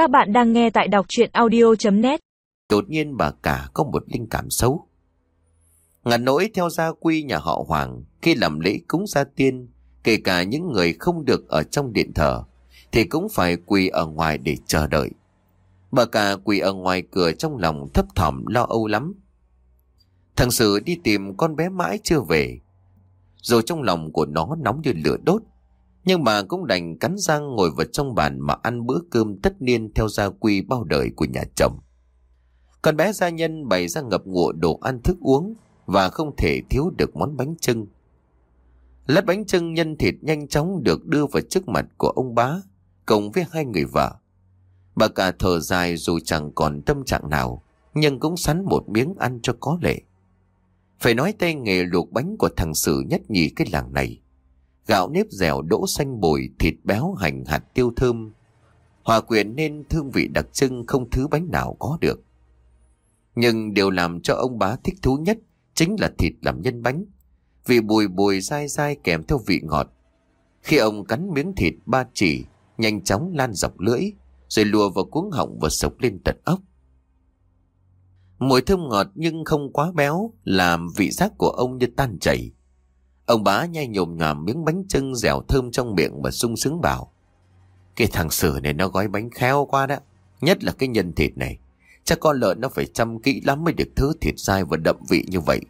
Các bạn đang nghe tại đọc chuyện audio.net Đột nhiên bà cả có một linh cảm xấu. Ngàn nỗi theo gia quy nhà họ Hoàng, khi làm lễ cúng gia tiên, kể cả những người không được ở trong điện thờ, thì cũng phải quỳ ở ngoài để chờ đợi. Bà cả quỳ ở ngoài cửa trong lòng thấp thỏm lo âu lắm. Thằng Sử đi tìm con bé mãi chưa về. Rồi trong lòng của nó nóng như lửa đốt. Nhưng mà cũng đành cắn răng ngồi vào trong bàn mà ăn bữa cơm tất niên theo gia quy bao đời của nhà chồng. Còn bé gia nhân bày ra ngập ngụa đồ ăn thức uống và không thể thiếu được món bánh trưng. Lát bánh trưng nhân thịt nhanh chóng được đưa vào trước mặt của ông bá, cùng với hai người vợ. Bà cả thở dài dù chẳng còn tâm trạng nào, nhưng cũng sắn một miếng ăn cho có lệ. Phải nói tay nghề luộc bánh của thằng Sử nhất nhì cái làng này. Gạo nếp dẻo đỗ xanh bồi, thịt béo hành hạt tiêu thơm. Hòa quyện nên thương vị đặc trưng không thứ bánh nào có được. Nhưng điều làm cho ông bá thích thú nhất chính là thịt làm nhân bánh. Vị bùi bùi dai dai kèm theo vị ngọt. Khi ông cắn miếng thịt ba chỉ, nhanh chóng lan dọc lưỡi, rồi lùa vào cuống họng và sộc lên tận ốc. Mùi thơm ngọt nhưng không quá béo, làm vị giác của ông như tan chảy. Ông bá nhai nhồm nhòm miếng bánh trưng dẻo thơm trong miệng và sung sướng bảo. Cái thằng sử này nó gói bánh khéo quá đó, nhất là cái nhân thịt này. Chắc con lợn nó phải chăm kỹ lắm mới được thứ thịt dai và đậm vị như vậy.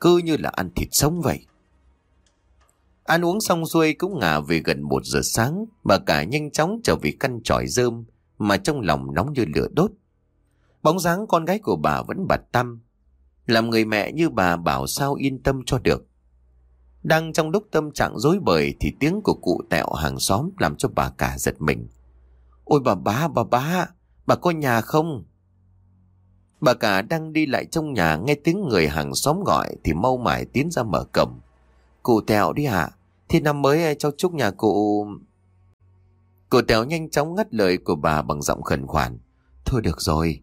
Cứ như là ăn thịt sống vậy. Ăn uống xong xuôi cũng ngả về gần một giờ sáng, bà cả nhanh chóng trở về căn tròi rơm mà trong lòng nóng như lửa đốt. Bóng dáng con gái của bà vẫn bặt tâm. Làm người mẹ như bà bảo sao yên tâm cho được. Đang trong lúc tâm trạng dối bời thì tiếng của cụ tẹo hàng xóm làm cho bà cả giật mình. Ôi bà bá, bà bá, bà có nhà không? Bà cả đang đi lại trong nhà nghe tiếng người hàng xóm gọi thì mau mải tiến ra mở cổng. Cụ tẹo đi hả? Thì năm mới cho chúc nhà cụ... Cụ tẹo nhanh chóng ngắt lời của bà bằng giọng khẩn khoản. Thôi được rồi,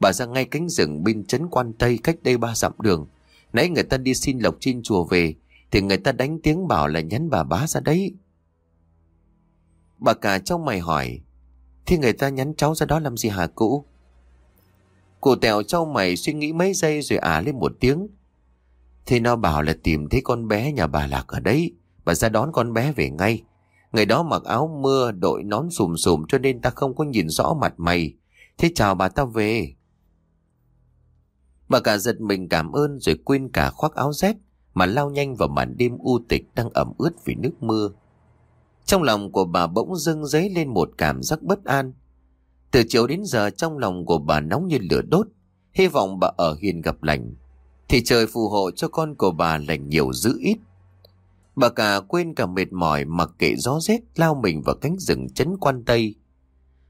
bà ra ngay cánh rừng bên trấn quan Tây cách đây ba dặm đường. Nãy người ta đi xin lộc trên chùa về, thì người ta đánh tiếng bảo là nhắn bà bá ra đấy. Bà cả trong mày hỏi, thì người ta nhắn cháu ra đó làm gì hả cụ? Cụ tèo trong mày suy nghĩ mấy giây rồi ả lên một tiếng. Thì nó bảo là tìm thấy con bé nhà bà Lạc ở đấy, bà ra đón con bé về ngay. Người đó mặc áo mưa, đội nón sùm sùm cho nên ta không có nhìn rõ mặt mày. Thế chào bà ta về. Bà cả giật mình cảm ơn rồi quên cả khoác áo rét mà lao nhanh vào màn đêm u tịch đang ẩm ướt vì nước mưa. Trong lòng của bà bỗng dưng dấy lên một cảm giác bất an. Từ chiều đến giờ trong lòng của bà nóng như lửa đốt, hy vọng bà ở hiền gặp lành. Thì trời phù hộ cho con của bà lành nhiều dữ ít. Bà cả quên cả mệt mỏi mặc kệ gió rét lao mình vào cánh rừng chấn quan tây.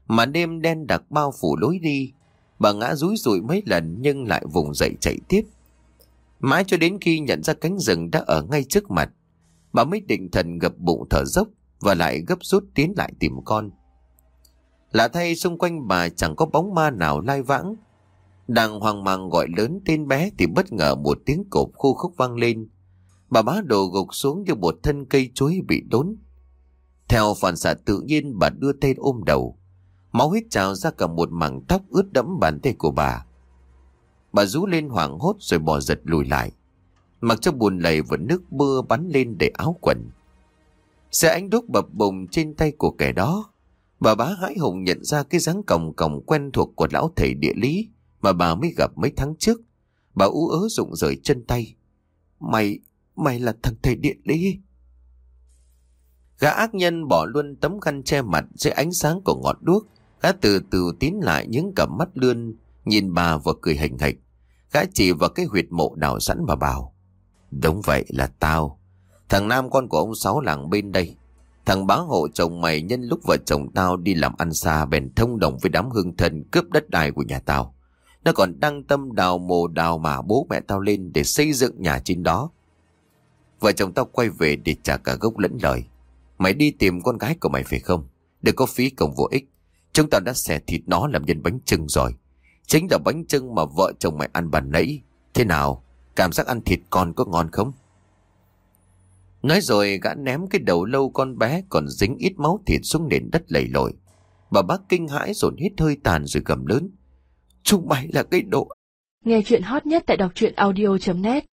Mà đêm đen đặc bao phủ lối đi, bà ngã rúi rụi mấy lần nhưng lại vùng dậy chạy tiếp. Mãi cho đến khi nhận ra cánh rừng đã ở ngay trước mặt, bà mới định thần gập bụng thở dốc và lại gấp rút tiến lại tìm con. Lạ thay xung quanh bà chẳng có bóng ma nào lai vãng. Đang hoang mang gọi lớn tên bé thì bất ngờ một tiếng cột khu khúc vang lên. Bà bá đồ gục xuống như một thân cây chuối bị đốn. Theo phản xạ tự nhiên bà đưa tay ôm đầu. Máu huyết trào ra cả một mảng tóc ướt đẫm bàn tay của bà. Bà rú lên hoảng hốt rồi bò giật lùi lại. Mặc cho buồn lầy và nước mưa bắn lên để áo quần. Xe ánh đúc bập bùng trên tay của kẻ đó. Bà bá hãi hùng nhận ra cái dáng còng còng quen thuộc của lão thầy địa lý mà bà mới gặp mấy tháng trước. Bà ú ớ rụng rời chân tay. Mày, mày là thằng thầy địa lý. Gã ác nhân bỏ luôn tấm khăn che mặt dưới ánh sáng của ngọn đuốc. Gã từ từ tiến lại những cặp mắt lươn, nhìn bà và cười hình hạch. Gã chỉ vào cái huyệt mộ nào sẵn mà bảo. Đúng vậy là tao. Thằng Nam con của ông Sáu làng bên đây. Thằng bá hộ chồng mày nhân lúc vợ chồng tao đi làm ăn xa bèn thông đồng với đám hương thần cướp đất đai của nhà tao. Nó còn đăng tâm đào mồ đào mà bố mẹ tao lên để xây dựng nhà trên đó. Vợ chồng tao quay về để trả cả gốc lẫn lời. Mày đi tìm con gái của mày phải không? Đừng có phí công vô ích. Chúng tao đã xẻ thịt nó làm nhân bánh trưng rồi. Chính là bánh trưng mà vợ chồng mày ăn bàn nãy. Thế nào? Cảm giác ăn thịt con có ngon không? Nói rồi, gã ném cái đầu lâu con bé còn dính ít máu thịt xuống nền đất lầy lội. Bà bác kinh hãi dồn hết hơi tàn rồi gầm lớn. Chúng mày là cái độ. Nghe chuyện hot nhất tại đọc truyện audio.net